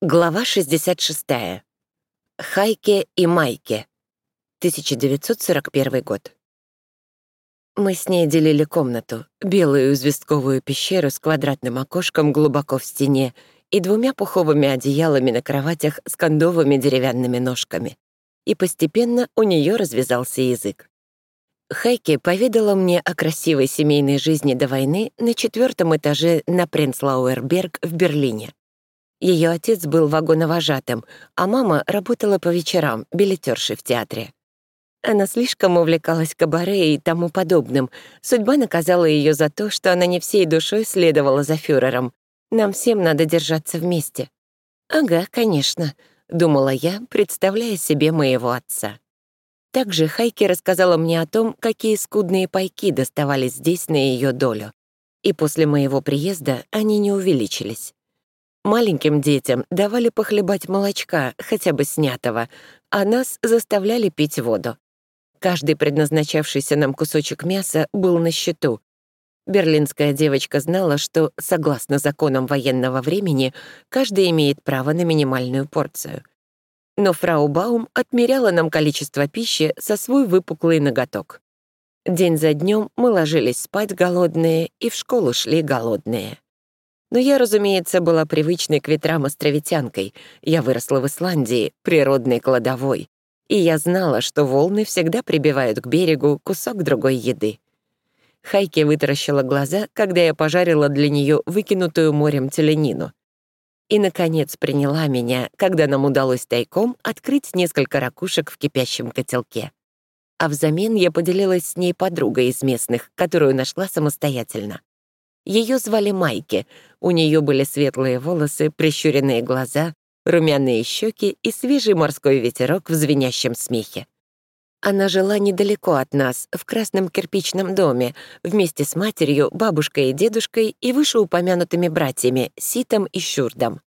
Глава 66. Хайке и Майке. 1941 год. Мы с ней делили комнату, белую известковую пещеру с квадратным окошком глубоко в стене и двумя пуховыми одеялами на кроватях с кондовыми деревянными ножками. И постепенно у нее развязался язык. Хайке поведала мне о красивой семейной жизни до войны на четвертом этаже на Принцлауэрберг в Берлине. Ее отец был вагоновожатым, а мама работала по вечерам, билетершей в театре. Она слишком увлекалась кабаре и тому подобным. Судьба наказала ее за то, что она не всей душой следовала за фюрером. Нам всем надо держаться вместе. «Ага, конечно», — думала я, представляя себе моего отца. Также Хайки рассказала мне о том, какие скудные пайки доставались здесь на ее долю. И после моего приезда они не увеличились. Маленьким детям давали похлебать молочка, хотя бы снятого, а нас заставляли пить воду. Каждый предназначавшийся нам кусочек мяса был на счету. Берлинская девочка знала, что, согласно законам военного времени, каждый имеет право на минимальную порцию. Но фрау Баум отмеряла нам количество пищи со свой выпуклый ноготок. День за днем мы ложились спать голодные и в школу шли голодные. Но я, разумеется, была привычной к ветрам островитянкой. Я выросла в Исландии, природной кладовой. И я знала, что волны всегда прибивают к берегу кусок другой еды. Хайки вытаращила глаза, когда я пожарила для нее выкинутую морем теленину. И, наконец, приняла меня, когда нам удалось тайком открыть несколько ракушек в кипящем котелке. А взамен я поделилась с ней подругой из местных, которую нашла самостоятельно. Ее звали Майки. У нее были светлые волосы, прищуренные глаза, румяные щеки и свежий морской ветерок в звенящем смехе. Она жила недалеко от нас, в красном кирпичном доме, вместе с матерью, бабушкой и дедушкой и вышеупомянутыми братьями Ситом и Щурдом.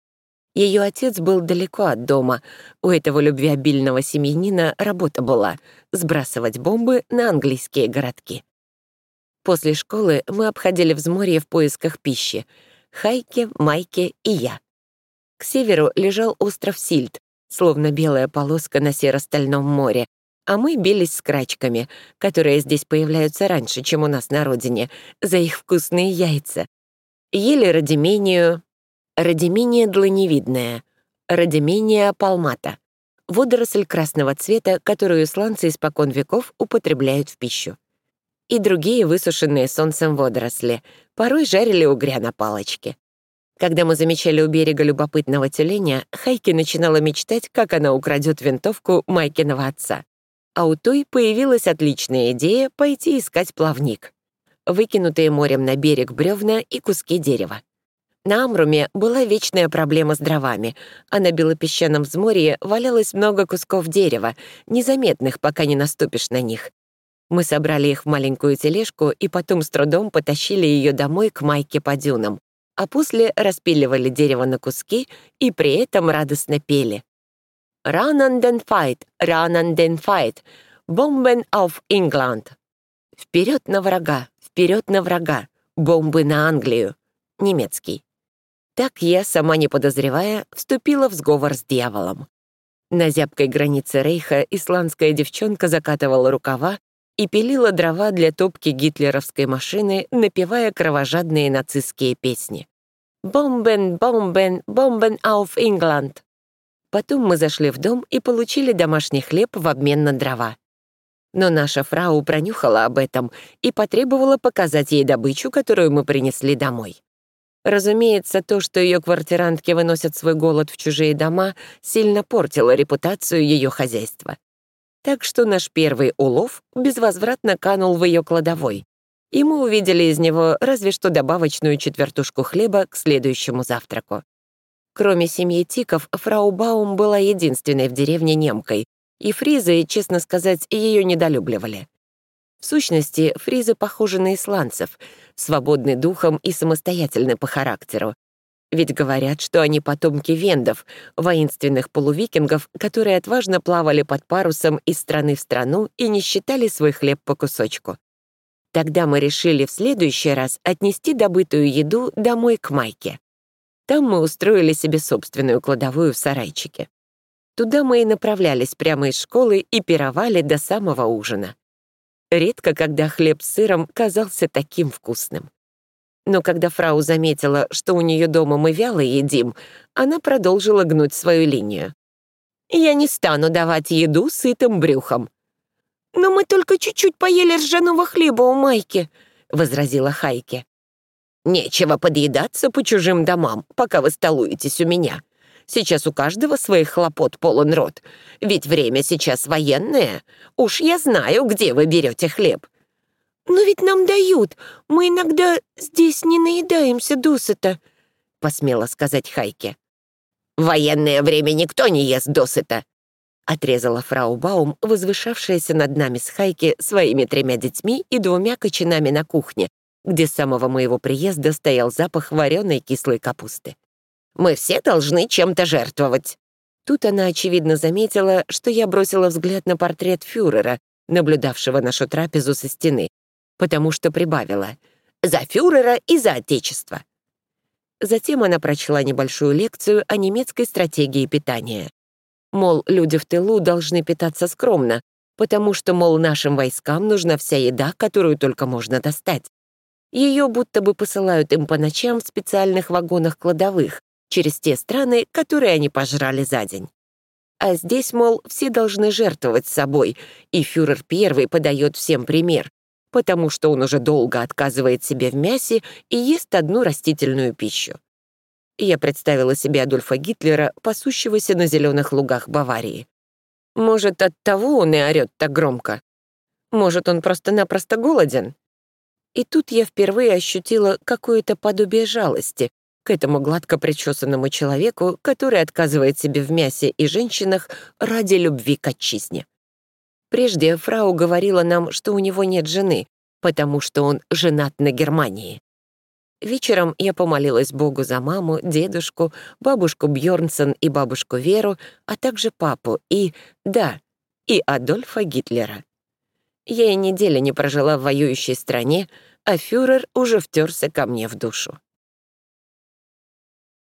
Ее отец был далеко от дома. У этого любвеобильного семьянина работа была — сбрасывать бомбы на английские городки. После школы мы обходили взморье в поисках пищи. Хайки, Майки и я. К северу лежал остров Сильд, словно белая полоска на серо-стальном море, а мы бились с крачками, которые здесь появляются раньше, чем у нас на родине, за их вкусные яйца. Ели радимению, радимения дланевидная, радимения палмата, водоросль красного цвета, которую исландцы испокон веков употребляют в пищу и другие высушенные солнцем водоросли, порой жарили угря на палочке. Когда мы замечали у берега любопытного тюленя, Хайки начинала мечтать, как она украдет винтовку Майкиного отца. А у той появилась отличная идея пойти искать плавник. Выкинутые морем на берег бревна и куски дерева. На Амруме была вечная проблема с дровами, а на белопесчаном взморье валялось много кусков дерева, незаметных, пока не наступишь на них. Мы собрали их в маленькую тележку и потом с трудом потащили ее домой к Майке по дюнам, а после распиливали дерево на куски и при этом радостно пели. «Run and then fight, run and then fight, Bomben auf England!» «Вперед на врага, вперед на врага, бомбы на Англию!» Немецкий. Так я, сама не подозревая, вступила в сговор с дьяволом. На зябкой границе Рейха исландская девчонка закатывала рукава и пилила дрова для топки гитлеровской машины, напевая кровожадные нацистские песни. «Бомбен, бомбен, бомбен ауф Ингланд!» Потом мы зашли в дом и получили домашний хлеб в обмен на дрова. Но наша фрау пронюхала об этом и потребовала показать ей добычу, которую мы принесли домой. Разумеется, то, что ее квартирантки выносят свой голод в чужие дома, сильно портило репутацию ее хозяйства. Так что наш первый улов безвозвратно канул в ее кладовой, и мы увидели из него разве что добавочную четвертушку хлеба к следующему завтраку. Кроме семьи Тиков, фрау Баум была единственной в деревне немкой, и фризы, честно сказать, ее недолюбливали. В сущности, фризы похожи на исландцев, свободны духом и самостоятельны по характеру, ведь говорят, что они потомки вендов, воинственных полувикингов, которые отважно плавали под парусом из страны в страну и не считали свой хлеб по кусочку. Тогда мы решили в следующий раз отнести добытую еду домой к Майке. Там мы устроили себе собственную кладовую в сарайчике. Туда мы и направлялись прямо из школы и пировали до самого ужина. Редко, когда хлеб с сыром казался таким вкусным. Но когда фрау заметила, что у нее дома мы вяло едим, она продолжила гнуть свою линию. «Я не стану давать еду сытым брюхом». «Но мы только чуть-чуть поели ржаного хлеба у Майки», — возразила Хайке. «Нечего подъедаться по чужим домам, пока вы столуетесь у меня. Сейчас у каждого своих хлопот полон рот. Ведь время сейчас военное. Уж я знаю, где вы берете хлеб». «Но ведь нам дают. Мы иногда здесь не наедаемся досыта», — посмела сказать Хайке. «В военное время никто не ест досыта», — отрезала фрау Баум, возвышавшаяся над нами с Хайке своими тремя детьми и двумя кочанами на кухне, где с самого моего приезда стоял запах вареной кислой капусты. «Мы все должны чем-то жертвовать». Тут она, очевидно, заметила, что я бросила взгляд на портрет фюрера, наблюдавшего нашу трапезу со стены, потому что прибавила «За фюрера и за Отечество». Затем она прочла небольшую лекцию о немецкой стратегии питания. Мол, люди в тылу должны питаться скромно, потому что, мол, нашим войскам нужна вся еда, которую только можно достать. Ее будто бы посылают им по ночам в специальных вагонах-кладовых через те страны, которые они пожрали за день. А здесь, мол, все должны жертвовать собой, и фюрер первый подает всем пример, потому что он уже долго отказывает себе в мясе и ест одну растительную пищу. Я представила себе Адольфа Гитлера, пасущегося на зеленых лугах Баварии. Может, от того он и орёт так громко? Может, он просто-напросто голоден? И тут я впервые ощутила какое-то подобие жалости к этому гладко причесанному человеку, который отказывает себе в мясе и женщинах ради любви к отчизне. Прежде фрау говорила нам, что у него нет жены, потому что он женат на Германии. Вечером я помолилась Богу за маму, дедушку, бабушку Бьорнсон и бабушку Веру, а также папу и, да, и Адольфа Гитлера. Я и недели не прожила в воюющей стране, а фюрер уже втерся ко мне в душу.